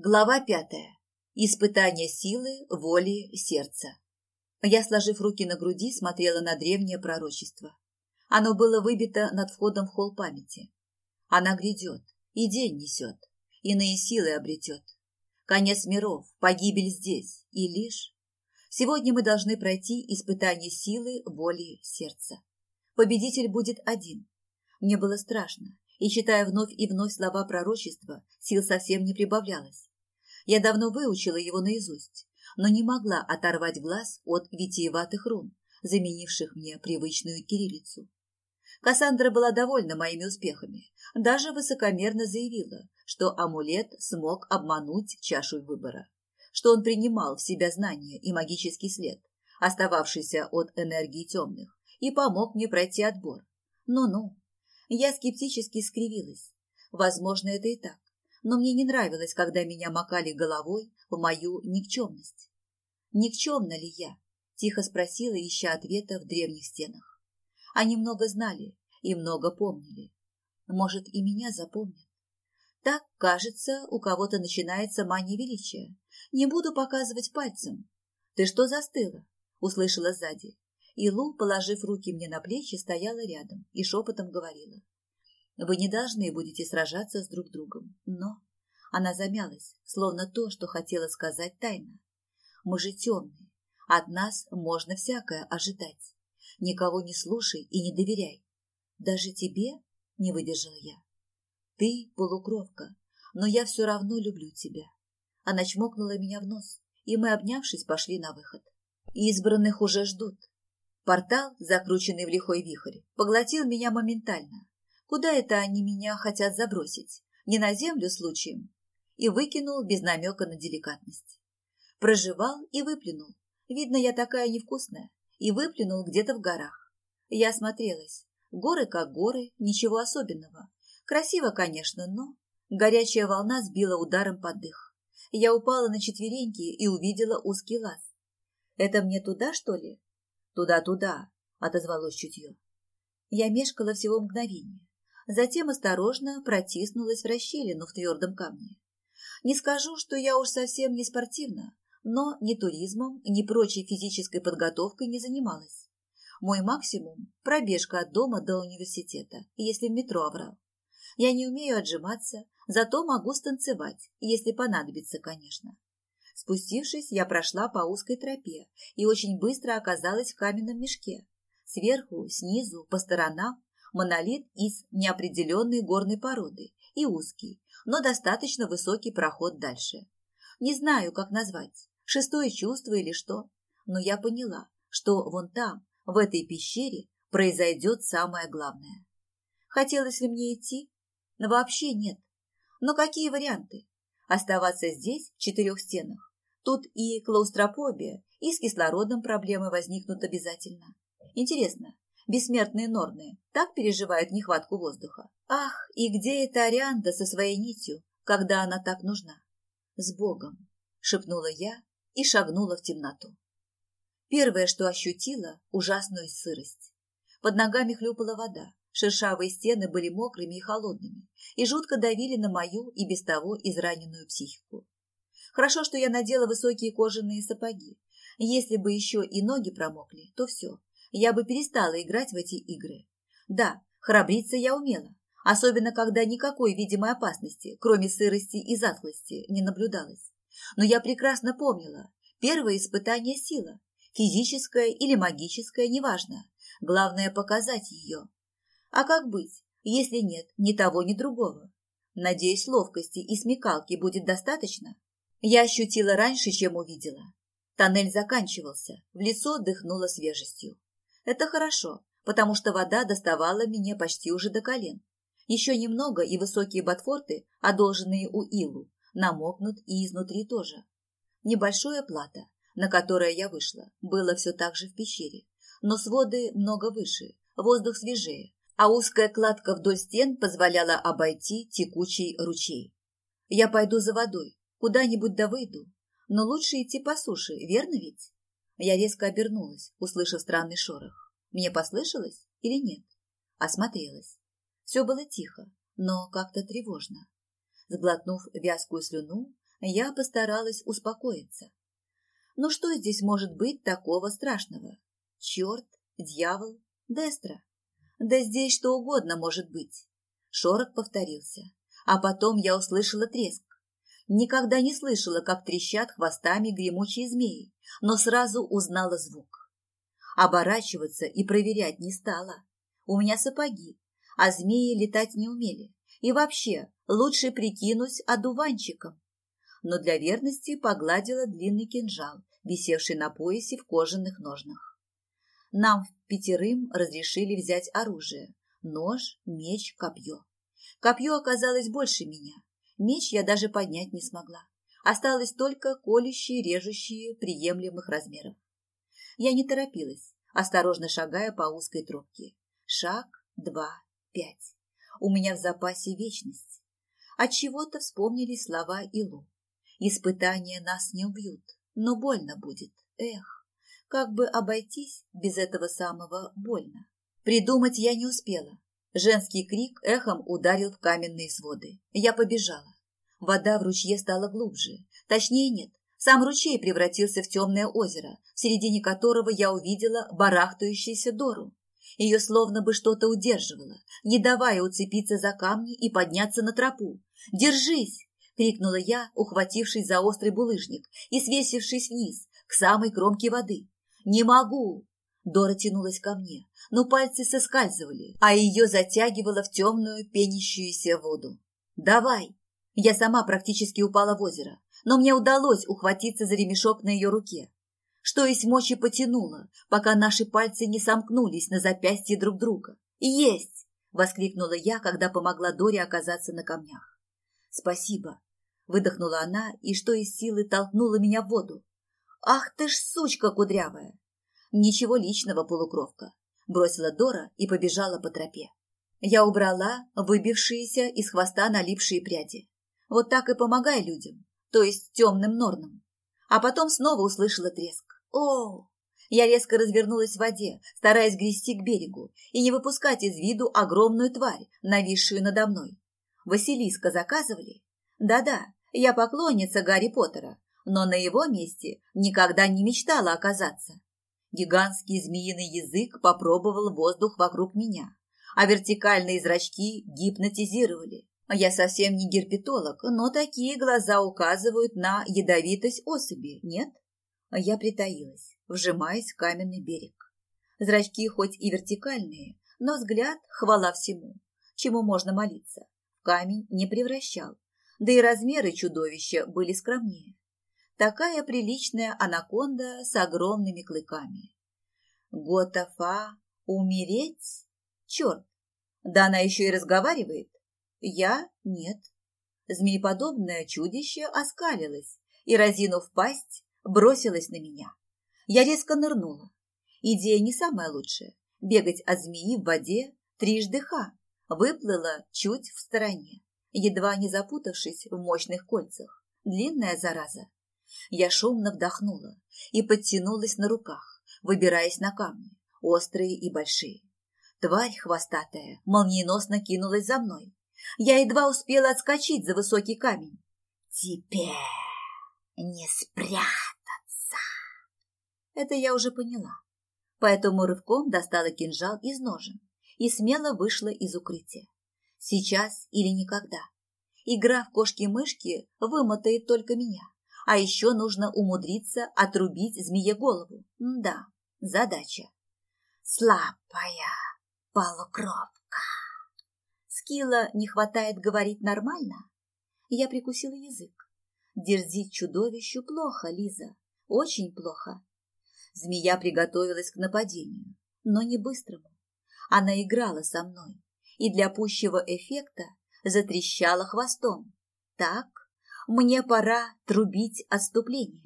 Глава пятая. Испытание силы, воли, сердца. Я, сложив руки на груди, смотрела на древнее пророчество. Оно было выбито над входом в холл памяти. Она грядет, и день несет, иные силы обретет. Конец миров, погибель здесь, и лишь... Сегодня мы должны пройти испытание силы, воли, сердца. Победитель будет один. Мне было страшно, и, читая вновь и вновь слова пророчества, сил совсем не прибавлялось. Я давно выучила его наизусть, но не могла оторвать глаз от витиеватых рун, заменивших мне привычную кириллицу. Кассандра была довольна моими успехами, даже высокомерно заявила, что амулет смог обмануть чашу выбора, что он принимал в себя знания и магический след, остававшийся от энергии темных, и помог мне пройти отбор. Ну-ну, я скептически скривилась. Возможно, это и так но мне не нравилось, когда меня макали головой в мою никчемность. «Никчемна ли я?» – тихо спросила, ища ответа в древних стенах. Они много знали и много помнили. Может, и меня запомнят. Так, кажется, у кого-то начинается мания величия. Не буду показывать пальцем. «Ты что застыла?» – услышала сзади. И Лу, положив руки мне на плечи, стояла рядом и шепотом говорила. Вы не должны будете сражаться с друг другом. Но она замялась, словно то, что хотела сказать тайно. Мы же темные. От нас можно всякое ожидать. Никого не слушай и не доверяй. Даже тебе не выдержала я. Ты полукровка, но я все равно люблю тебя. Она чмокнула меня в нос, и мы, обнявшись, пошли на выход. Избранных уже ждут. Портал, закрученный в лихой вихрь, поглотил меня моментально. Куда это они меня хотят забросить? Не на землю случаем? И выкинул без намека на деликатность. Проживал и выплюнул. Видно, я такая невкусная. И выплюнул где-то в горах. Я осмотрелась. Горы как горы, ничего особенного. Красиво, конечно, но... Горячая волна сбила ударом под дых. Я упала на четвереньки и увидела узкий лаз. «Это мне туда, что ли?» «Туда-туда», — отозвалось чутье. Я мешкала всего мгновение затем осторожно протиснулась в расщелину в твердом камне. Не скажу, что я уж совсем не спортивна, но ни туризмом, ни прочей физической подготовкой не занималась. Мой максимум – пробежка от дома до университета, если в метро оврал. Я не умею отжиматься, зато могу станцевать, если понадобится, конечно. Спустившись, я прошла по узкой тропе и очень быстро оказалась в каменном мешке. Сверху, снизу, по сторонам монолит из неопределенной горной породы и узкий, но достаточно высокий проход дальше. Не знаю, как назвать, шестое чувство или что, но я поняла, что вон там, в этой пещере, произойдет самое главное. Хотелось ли мне идти? Вообще нет. Но какие варианты? Оставаться здесь, в четырех стенах. Тут и клаустрофобия, и с кислородом проблемы возникнут обязательно. Интересно, бессмертные норны так переживают нехватку воздуха. Ах, и где эта Арианда со своей нитью, когда она так нужна? С Богом, шепнула я и шагнула в темноту. Первое, что ощутила, ужасную сырость. Под ногами хлюпала вода, шершавые стены были мокрыми и холодными и жутко давили на мою и без того израненную психику. Хорошо, что я надела высокие кожаные сапоги. Если бы еще и ноги промокли, то все, я бы перестала играть в эти игры. Да, храбриться я умела, особенно когда никакой видимой опасности, кроме сырости и затхлости, не наблюдалось. Но я прекрасно помнила, первое испытание сила, физическое или магическое, неважно. Главное показать ее. А как быть, если нет ни того, ни другого? Надеюсь, ловкости и смекалки будет достаточно? Я ощутила раньше, чем увидела. Тоннель заканчивался, в лицо дыхнуло свежестью. Это хорошо, потому что вода доставала мне почти уже до колен. Еще немного, и высокие ботфорты, одолженные у Илу, намокнут и изнутри тоже. Небольшое плато, на которое я вышла, было все так же в пещере, но своды много выше, воздух свежее, а узкая кладка вдоль стен позволяла обойти текучий ручей. Я пойду за водой, куда-нибудь да выйду, но лучше идти по суше, верно ведь? Я резко обернулась, услышав странный шорох. Мне послышалось или нет? Осмотрелась. Все было тихо, но как-то тревожно. Сглотнув вязкую слюну, Я постаралась успокоиться. Ну что здесь может быть такого страшного? Черт, дьявол, Дестра. Да здесь что угодно может быть. Шорох повторился, а потом я услышала треск. Никогда не слышала, как трещат хвостами гремучие змеи, но сразу узнала звук. Оборачиваться и проверять не стала. У меня сапоги, а змеи летать не умели. И вообще, лучше прикинусь одуванчиком. Но для верности погладила длинный кинжал, висевший на поясе в кожаных ножнах. Нам пятерым разрешили взять оружие – нож, меч, копье. Копье оказалось больше меня. Меч я даже поднять не смогла. Осталось только колющие, режущие приемлемых размеров. Я не торопилась, осторожно шагая по узкой тропке. Шаг, два, пять. У меня в запасе вечность. От чего-то вспомнили слова Илу. Испытания нас не убьют, но больно будет. Эх, как бы обойтись без этого самого больно. Придумать я не успела. Женский крик эхом ударил в каменные своды. Я побежала. Вода в ручье стала глубже. Точнее нет, сам ручей превратился в темное озеро, в середине которого я увидела барахтающуюся Дору. Ее словно бы что-то удерживало, не давая уцепиться за камни и подняться на тропу. «Держись!» — крикнула я, ухватившись за острый булыжник и свесившись вниз, к самой кромке воды. «Не могу!» Дора тянулась ко мне, но пальцы соскальзывали, а ее затягивало в темную пенящуюся воду. «Давай!» Я сама практически упала в озеро, но мне удалось ухватиться за ремешок на ее руке. Что из мочи потянуло, пока наши пальцы не сомкнулись на запястье друг друга. «Есть!» – воскликнула я, когда помогла Доре оказаться на камнях. «Спасибо!» – выдохнула она и что из силы толкнула меня в воду. «Ах ты ж сучка кудрявая!» «Ничего личного, полукровка!» – бросила Дора и побежала по тропе. Я убрала выбившиеся из хвоста налипшие пряди. Вот так и помогай людям, то есть темным норнам. А потом снова услышала треск. О! Я резко развернулась в воде, стараясь грести к берегу и не выпускать из виду огромную тварь, нависшую надо мной. Василиска заказывали? Да-да, я поклонница Гарри Поттера, но на его месте никогда не мечтала оказаться. Гигантский змеиный язык попробовал воздух вокруг меня, а вертикальные зрачки гипнотизировали. Я совсем не герпетолог, но такие глаза указывают на ядовитость особи, нет? Я притаилась, вжимаясь в каменный берег. Зрачки хоть и вертикальные, но взгляд, хвала всему, чему можно молиться, камень не превращал, да и размеры чудовища были скромнее. Такая приличная анаконда с огромными клыками. Готофа умереть? Черт! Да она еще и разговаривает. Я – нет. Змееподобное чудище оскалилось и, разинув пасть, бросилось на меня. Я резко нырнула. Идея не самая лучшая. Бегать от змеи в воде трижды ха. Выплыла чуть в стороне, едва не запутавшись в мощных кольцах. Длинная зараза. Я шумно вдохнула и подтянулась на руках, выбираясь на камни, острые и большие. Тварь хвостатая молниеносно кинулась за мной, я едва успела отскочить за высокий камень. «Теперь не спрятаться!» Это я уже поняла. Поэтому рывком достала кинжал из ножен и смело вышла из укрытия. Сейчас или никогда. Игра в кошки-мышки вымотает только меня. А еще нужно умудриться отрубить змее голову. Да, задача. Слабая полукровка. Скилла не хватает говорить нормально? Я прикусила язык. Дерзить чудовищу плохо, Лиза, очень плохо. Змея приготовилась к нападению, но не быстрому. Она играла со мной и для пущего эффекта затрещала хвостом. Так, мне пора трубить отступление.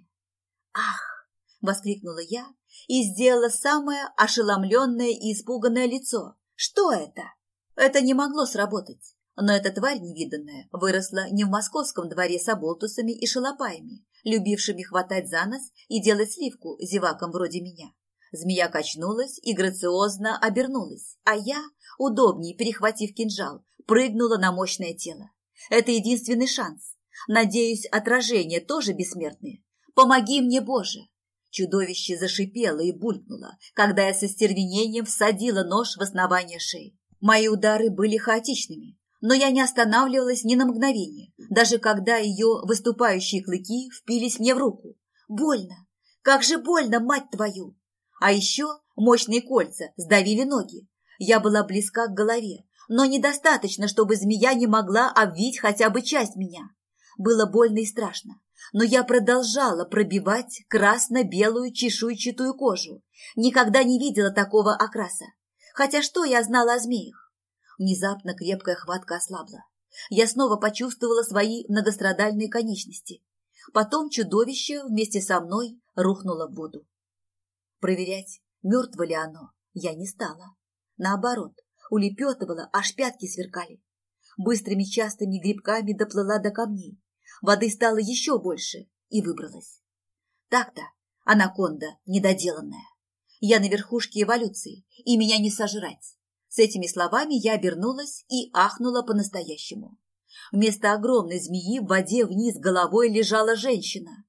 «Ах!» — воскликнула я и сделала самое ошеломленное и испуганное лицо. «Что это?» Это не могло сработать. Но эта тварь невиданная выросла не в московском дворе с оболтусами и шалопаями, любившими хватать за нос и делать сливку зевакам вроде меня. Змея качнулась и грациозно обернулась, а я, удобнее перехватив кинжал, прыгнула на мощное тело. Это единственный шанс. Надеюсь, отражения тоже бессмертные. Помоги мне, Боже!» Чудовище зашипело и булькнуло, когда я со стервенением всадила нож в основание шеи. Мои удары были хаотичными, но я не останавливалась ни на мгновение, даже когда ее выступающие клыки впились мне в руку. Больно! Как же больно, мать твою! А еще мощные кольца сдавили ноги. Я была близка к голове, но недостаточно, чтобы змея не могла обвить хотя бы часть меня. Было больно и страшно, но я продолжала пробивать красно-белую чешуйчатую кожу. Никогда не видела такого окраса. Хотя что я знала о змеях? Внезапно крепкая хватка ослабла. Я снова почувствовала свои многострадальные конечности. Потом чудовище вместе со мной рухнуло в воду. Проверять, мертво ли оно, я не стала. Наоборот, улепетывала, аж пятки сверкали. Быстрыми частыми грибками доплыла до камней. Воды стало еще больше и выбралась. Так-то, анаконда недоделанная. Я на верхушке эволюции, и меня не сожрать. С этими словами я обернулась и ахнула по-настоящему. Вместо огромной змеи в воде вниз головой лежала женщина.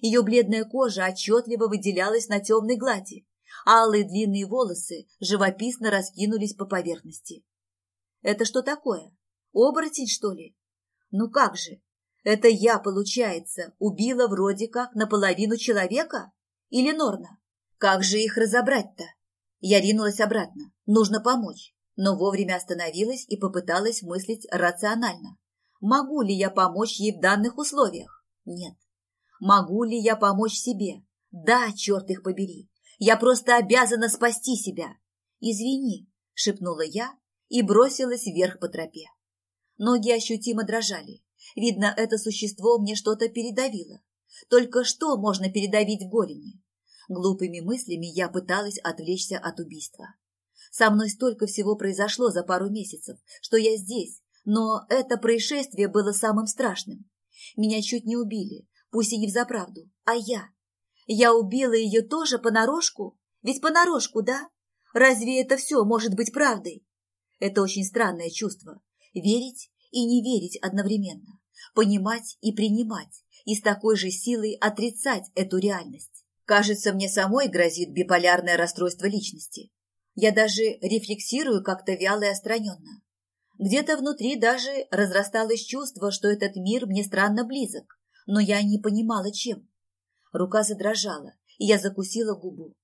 Ее бледная кожа отчетливо выделялась на темной глади, алые длинные волосы живописно раскинулись по поверхности. Это что такое? Оборотень, что ли? Ну как же? Это я, получается, убила вроде как наполовину человека? Или Норна? Как же их разобрать-то? Я ринулась обратно. Нужно помочь. Но вовремя остановилась и попыталась мыслить рационально. Могу ли я помочь ей в данных условиях? Нет. Могу ли я помочь себе? Да, черт их побери. Я просто обязана спасти себя. Извини, шепнула я и бросилась вверх по тропе. Ноги ощутимо дрожали. Видно, это существо мне что-то передавило. Только что можно передавить в голени? Глупыми мыслями я пыталась отвлечься от убийства. Со мной столько всего произошло за пару месяцев, что я здесь, но это происшествие было самым страшным. Меня чуть не убили, пусть и не взаправду, а я. Я убила ее тоже понарошку? Ведь понарошку, да? Разве это все может быть правдой? Это очень странное чувство. Верить и не верить одновременно. Понимать и принимать. И с такой же силой отрицать эту реальность. Кажется, мне самой грозит биполярное расстройство личности. Я даже рефлексирую как-то вяло и отстраненно. Где-то внутри даже разрасталось чувство, что этот мир мне странно близок, но я не понимала, чем. Рука задрожала, и я закусила губу.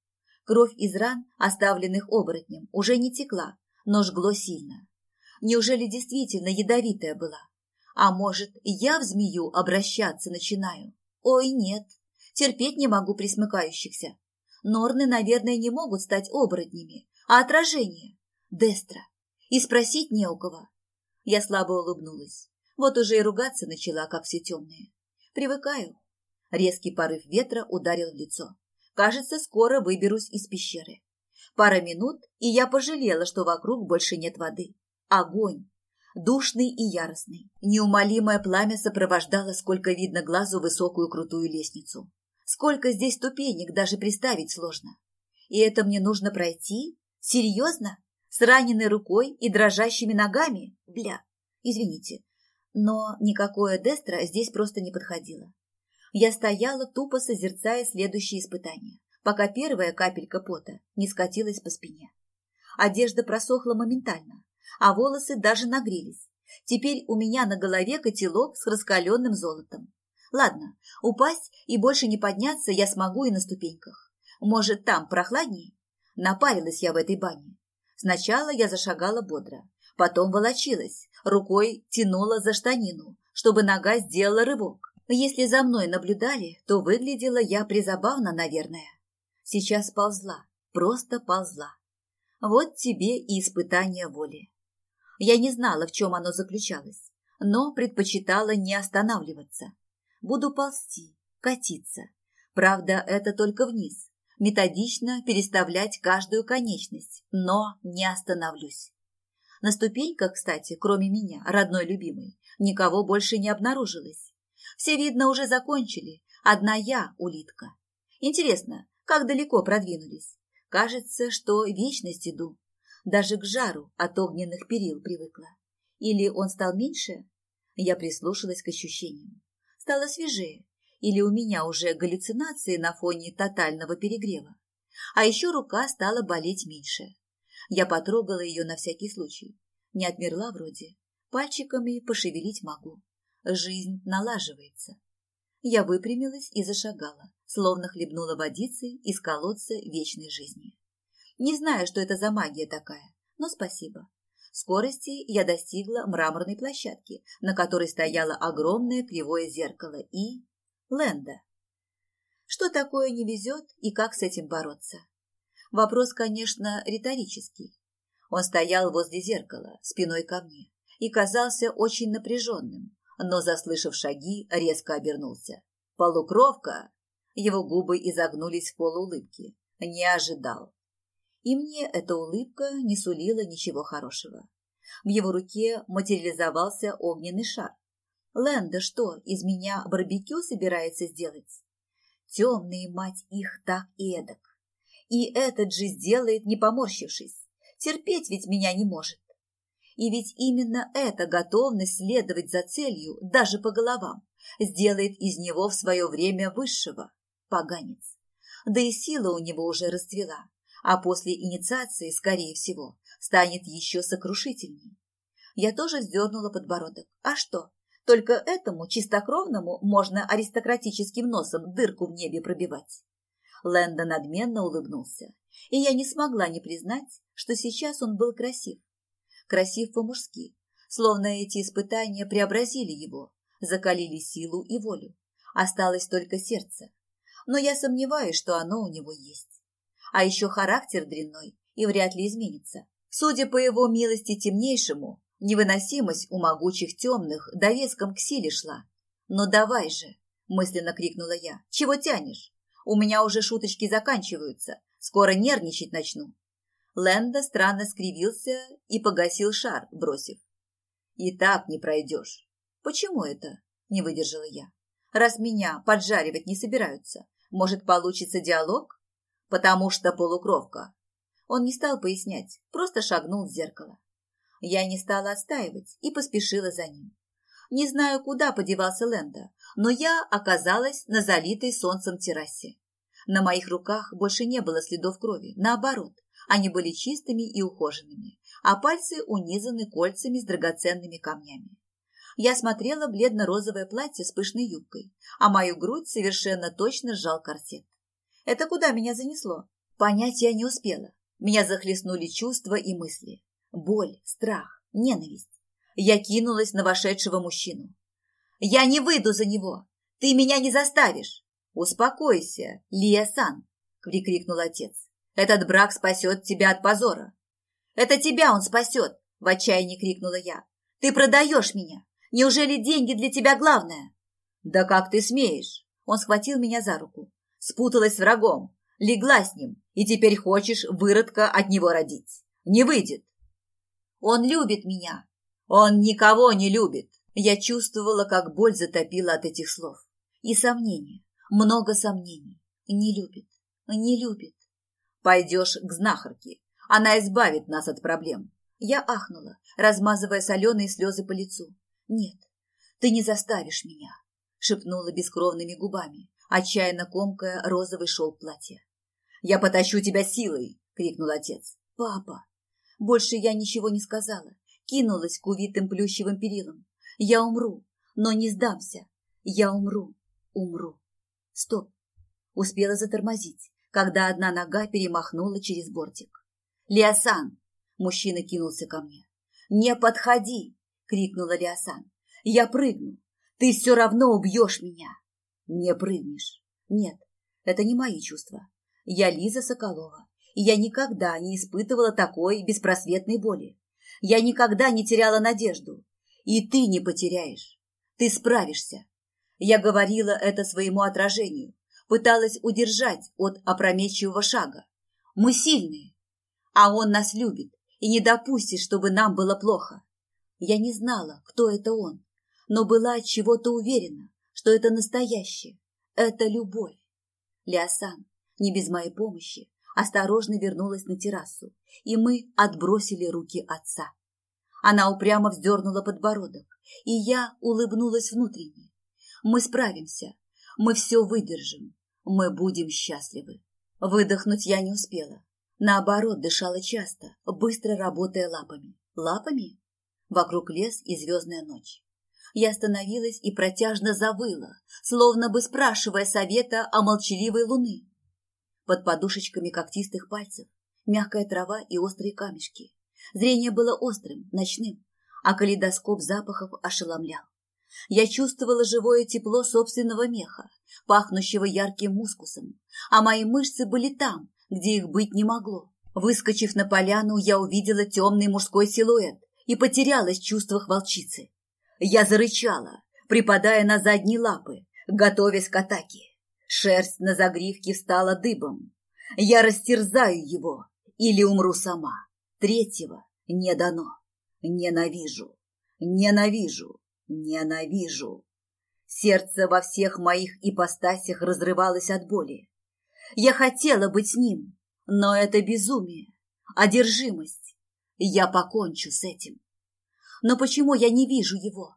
Кровь из ран, оставленных оборотнем, уже не текла, но жгло сильно. Неужели действительно ядовитая была? А может, я в змею обращаться начинаю? Ой, нет, терпеть не могу присмыкающихся. Норны, наверное, не могут стать оборотнями, а отражение. Дестра. И спросить не у кого. Я слабо улыбнулась. Вот уже и ругаться начала, как все темные. Привыкаю. Резкий порыв ветра ударил в лицо. Кажется, скоро выберусь из пещеры. Пара минут, и я пожалела, что вокруг больше нет воды. Огонь. Душный и яростный. Неумолимое пламя сопровождало, сколько видно глазу, высокую крутую лестницу. Сколько здесь ступенек, даже представить сложно. И это мне нужно пройти? Серьезно? С раненой рукой и дрожащими ногами? Бля, извините. Но никакое Дестра здесь просто не подходило. Я стояла, тупо созерцая следующее испытание, пока первая капелька пота не скатилась по спине. Одежда просохла моментально, а волосы даже нагрелись. Теперь у меня на голове котелок с раскаленным золотом. Ладно, упасть и больше не подняться я смогу и на ступеньках. Может, там прохладнее? Напарилась я в этой бане. Сначала я зашагала бодро, потом волочилась, рукой тянула за штанину, чтобы нога сделала рывок. Если за мной наблюдали, то выглядела я призабавно, наверное. Сейчас ползла, просто ползла. Вот тебе и испытание воли. Я не знала, в чем оно заключалось, но предпочитала не останавливаться. Буду ползти, катиться. Правда, это только вниз. Методично переставлять каждую конечность, но не остановлюсь. На ступеньках, кстати, кроме меня, родной любимой, никого больше не обнаружилось. Все, видно, уже закончили. Одна я, улитка. Интересно, как далеко продвинулись? Кажется, что вечность иду. Даже к жару от огненных перил привыкла. Или он стал меньше? Я прислушалась к ощущениям. стало свежее, или у меня уже галлюцинации на фоне тотального перегрева. А еще рука стала болеть меньше. Я потрогала ее на всякий случай. Не отмерла вроде. Пальчиками пошевелить могу. Жизнь налаживается. Я выпрямилась и зашагала, словно хлебнула водицы из колодца вечной жизни. Не знаю, что это за магия такая, но спасибо. Скорости я достигла мраморной площадки, на которой стояло огромное кривое зеркало и... Ленда. Что такое не везет и как с этим бороться? Вопрос, конечно, риторический. Он стоял возле зеркала, спиной ко мне, и казался очень напряженным, но, заслышав шаги, резко обернулся. «Полукровка!» Его губы изогнулись в полуулыбке. Не ожидал. И мне эта улыбка не сулила ничего хорошего. В его руке материализовался огненный шар. Лэнда что, из меня барбекю собирается сделать? Темные, мать их, так и эдак. И этот же сделает, не поморщившись. Терпеть ведь меня не может. И ведь именно эта готовность следовать за целью, даже по головам, сделает из него в свое время высшего, поганец. Да и сила у него уже расцвела, а после инициации, скорее всего, станет еще сокрушительней. Я тоже вздернула подбородок. А что? Только этому чистокровному можно аристократическим носом дырку в небе пробивать. Лэнда надменно улыбнулся, и я не смогла не признать, что сейчас он был красив. Красив по-мужски, словно эти испытания преобразили его, закалили силу и волю. Осталось только сердце. Но я сомневаюсь, что оно у него есть. А еще характер дрянной и вряд ли изменится. Судя по его милости темнейшему, невыносимость у могучих темных довеском к силе шла. «Но давай же!» – мысленно крикнула я. «Чего тянешь? У меня уже шуточки заканчиваются. Скоро нервничать начну». Лэнда странно скривился и погасил шар, бросив. «И так не пройдешь». «Почему это?» – не выдержала я. «Раз меня поджаривать не собираются, может, получится диалог?» «Потому что полукровка». Он не стал пояснять, просто шагнул в зеркало. Я не стала отстаивать и поспешила за ним. Не знаю, куда подевался Лэнда, но я оказалась на залитой солнцем террасе. На моих руках больше не было следов крови, наоборот, они были чистыми и ухоженными, а пальцы унизаны кольцами с драгоценными камнями. Я смотрела бледно-розовое платье с пышной юбкой, а мою грудь совершенно точно сжал корсет. Это куда меня занесло? Понять я не успела. Меня захлестнули чувства и мысли. Боль, страх, ненависть. Я кинулась на вошедшего мужчину. «Я не выйду за него! Ты меня не заставишь!» «Успокойся, Лия-сан!» – прикрикнул отец. «Этот брак спасет тебя от позора!» «Это тебя он спасет!» – в отчаянии крикнула я. «Ты продаешь меня! Неужели деньги для тебя главное?» «Да как ты смеешь?» Он схватил меня за руку. Спуталась с врагом, легла с ним, и теперь хочешь выродка от него родить. Не выйдет. Он любит меня. Он никого не любит. Я чувствовала, как боль затопила от этих слов. И сомнения. Много сомнений. Не любит. Не любит. Пойдешь к знахарке. Она избавит нас от проблем. Я ахнула, размазывая соленые слезы по лицу. Нет, ты не заставишь меня, шепнула бескровными губами, отчаянно комкая розовый шелк платья. Я потащу тебя силой, крикнул отец. Папа, больше я ничего не сказала. Кинулась к увитым плющевым перилам. Я умру, но не сдамся. Я умру, умру. Стоп. Успела затормозить, когда одна нога перемахнула через бортик. «Лиасан!» Мужчина кинулся ко мне. «Не подходи!» — крикнула Лиасан. «Я прыгну! Ты все равно убьешь меня!» «Не прыгнешь!» «Нет, это не мои чувства. Я Лиза Соколова, и я никогда не испытывала такой беспросветной боли. Я никогда не теряла надежду. И ты не потеряешь. Ты справишься. Я говорила это своему отражению, пыталась удержать от опрометчивого шага. Мы сильные, а он нас любит и не допустит, чтобы нам было плохо. Я не знала, кто это он, но была от чего-то уверена, что это настоящее, это любовь. Лясан, не без моей помощи, осторожно вернулась на террасу, и мы отбросили руки отца. Она упрямо вздернула подбородок, и я улыбнулась внутренне. Мы справимся. Мы все выдержим. Мы будем счастливы. Выдохнуть я не успела. Наоборот, дышала часто, быстро работая лапами. Лапами? Вокруг лес и звездная ночь. Я остановилась и протяжно завыла, словно бы спрашивая совета о молчаливой луны. Под подушечками когтистых пальцев мягкая трава и острые камешки. Зрение было острым, ночным, а калейдоскоп запахов ошеломлял. Я чувствовала живое тепло собственного меха, пахнущего ярким мускусом, а мои мышцы были там, где их быть не могло. Выскочив на поляну, я увидела темный мужской силуэт и потерялась в чувствах волчицы. Я зарычала, припадая на задние лапы, готовясь к атаке. Шерсть на загривке встала дыбом. Я растерзаю его или умру сама. Третьего не дано. Ненавижу, ненавижу, ненавижу. Сердце во всех моих ипостасях разрывалось от боли. Я хотела быть с ним, но это безумие, одержимость. Я покончу с этим. Но почему я не вижу его?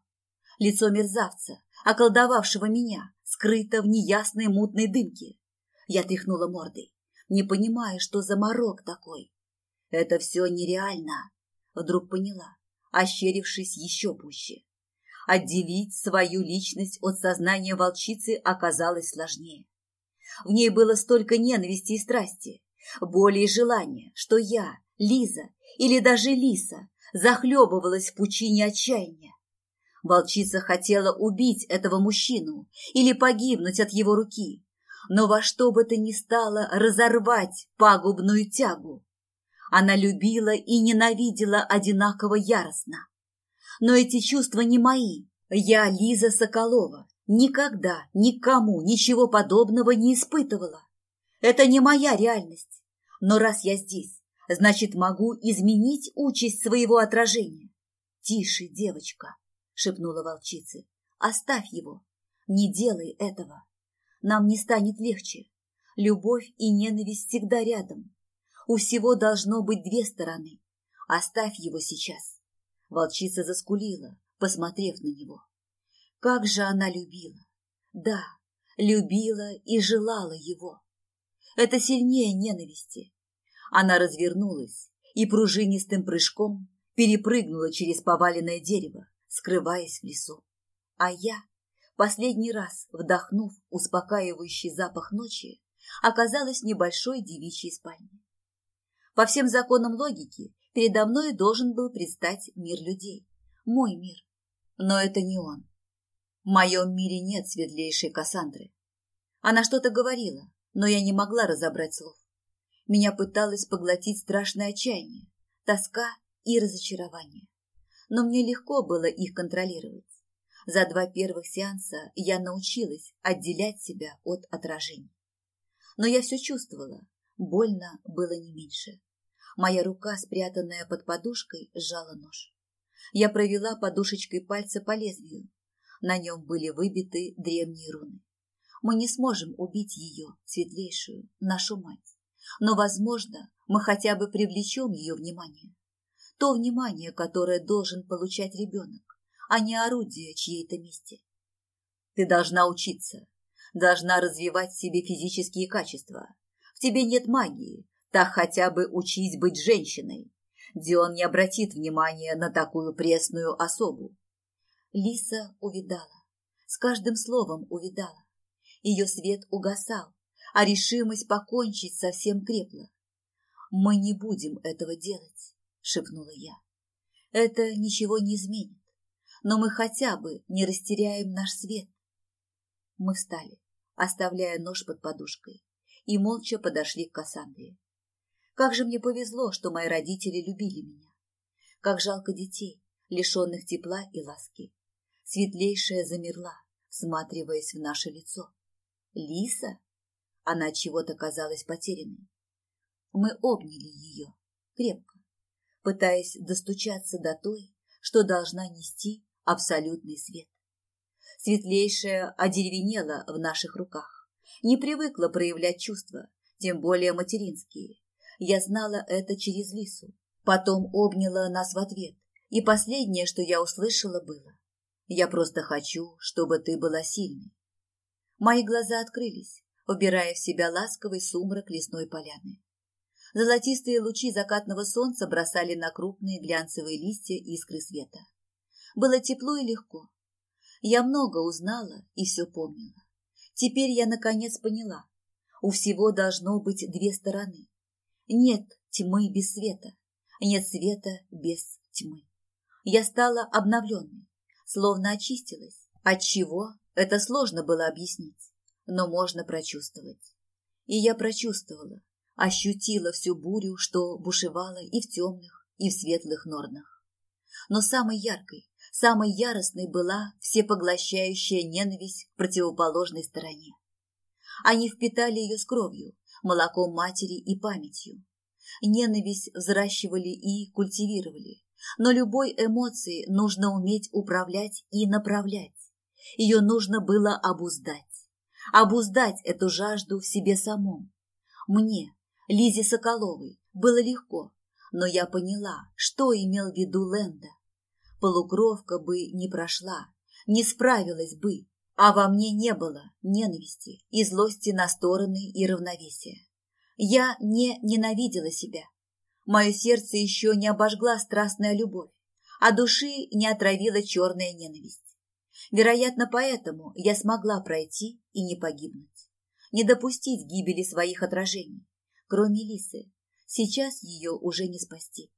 Лицо мерзавца, околдовавшего меня, скрыто в неясной мутной дымке. Я тряхнула мордой, не понимая, что за морок такой. Это все нереально, вдруг поняла, ощерившись еще пуще. Отделить свою личность от сознания волчицы оказалось сложнее. В ней было столько ненависти и страсти, боли и желания, что я, Лиза или даже Лиса, захлебывалась в пучине отчаяния. Волчица хотела убить этого мужчину или погибнуть от его руки, но во что бы то ни стало разорвать пагубную тягу. Она любила и ненавидела одинаково яростно. Но эти чувства не мои. Я, Лиза Соколова, никогда никому ничего подобного не испытывала. Это не моя реальность. Но раз я здесь, значит, могу изменить участь своего отражения. Тише, девочка, шепнула волчица. Оставь его. Не делай этого. Нам не станет легче. Любовь и ненависть всегда рядом. У всего должно быть две стороны. Оставь его сейчас. Волчица заскулила, посмотрев на него. Как же она любила! Да, любила и желала его. Это сильнее ненависти. Она развернулась и пружинистым прыжком перепрыгнула через поваленное дерево, скрываясь в лесу. А я, последний раз вдохнув успокаивающий запах ночи, оказалась в небольшой девичьей спальне. По всем законам логики передо мной должен был предстать мир людей, мой мир. Но это не он. В моем мире нет светлейшей Кассандры. Она что-то говорила, но я не могла разобрать слов. Меня пыталось поглотить страшное отчаяние, тоска и разочарование но мне легко было их контролировать. За два первых сеанса я научилась отделять себя от отражений. Но я все чувствовала, больно было не меньше. Моя рука, спрятанная под подушкой, сжала нож. Я провела подушечкой пальца по лезвию. На нем были выбиты древние руны. Мы не сможем убить ее, светлейшую, нашу мать. Но, возможно, мы хотя бы привлечем ее внимание то внимание, которое должен получать ребенок, а не орудие чьей-то мести. Ты должна учиться, должна развивать в себе физические качества. В тебе нет магии, так хотя бы учись быть женщиной. Дион не обратит внимания на такую пресную особу. Лиса увидала, с каждым словом увидала. Ее свет угасал, а решимость покончить совсем крепла. Мы не будем этого делать шепнула я. Это ничего не изменит, но мы хотя бы не растеряем наш свет. Мы встали, оставляя нож под подушкой, и молча подошли к Кассандре. Как же мне повезло, что мои родители любили меня. Как жалко детей, лишенных тепла и ласки. Светлейшая замерла, всматриваясь в наше лицо. Лиса? Она чего-то казалась потерянной. Мы обняли ее крепко пытаясь достучаться до той, что должна нести абсолютный свет. Светлейшая одеревенела в наших руках, не привыкла проявлять чувства, тем более материнские. Я знала это через Лису. Потом обняла нас в ответ, и последнее, что я услышала, было Я просто хочу, чтобы ты была сильной. Мои глаза открылись, убирая в себя ласковый сумрак лесной поляны. Золотистые лучи закатного солнца бросали на крупные глянцевые листья искры света. Было тепло и легко. Я много узнала и все помнила. Теперь я наконец поняла. У всего должно быть две стороны. Нет тьмы без света, нет света без тьмы. Я стала обновленной, словно очистилась. От чего? Это сложно было объяснить, но можно прочувствовать. И я прочувствовала, ощутила всю бурю, что бушевала и в темных, и в светлых норнах. Но самой яркой, самой яростной была всепоглощающая ненависть к противоположной стороне. Они впитали ее с кровью, молоком матери и памятью. Ненависть взращивали и культивировали, но любой эмоции нужно уметь управлять и направлять. Ее нужно было обуздать. Обуздать эту жажду в себе самом. Мне, Лизе Соколовой, было легко, но я поняла, что имел в виду Лэнда. Полукровка бы не прошла, не справилась бы, а во мне не было ненависти и злости на стороны и равновесия. Я не ненавидела себя. Мое сердце еще не обожгла страстная любовь, а души не отравила черная ненависть. Вероятно, поэтому я смогла пройти и не погибнуть, не допустить гибели своих отражений, кроме Лисы. Сейчас ее уже не спасти.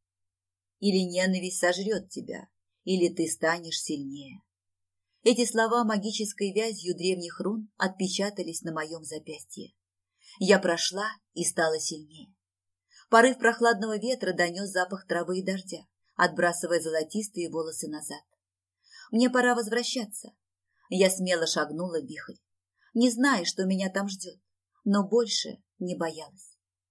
Или ненависть сожрет тебя, или ты станешь сильнее. Эти слова магической вязью древних рун отпечатались на моем запястье. Я прошла и стала сильнее. Порыв прохладного ветра донес запах травы и дождя, отбрасывая золотистые волосы назад. Мне пора возвращаться. Я смело шагнула вихрь, не зная, что меня там ждет, но больше не боялась.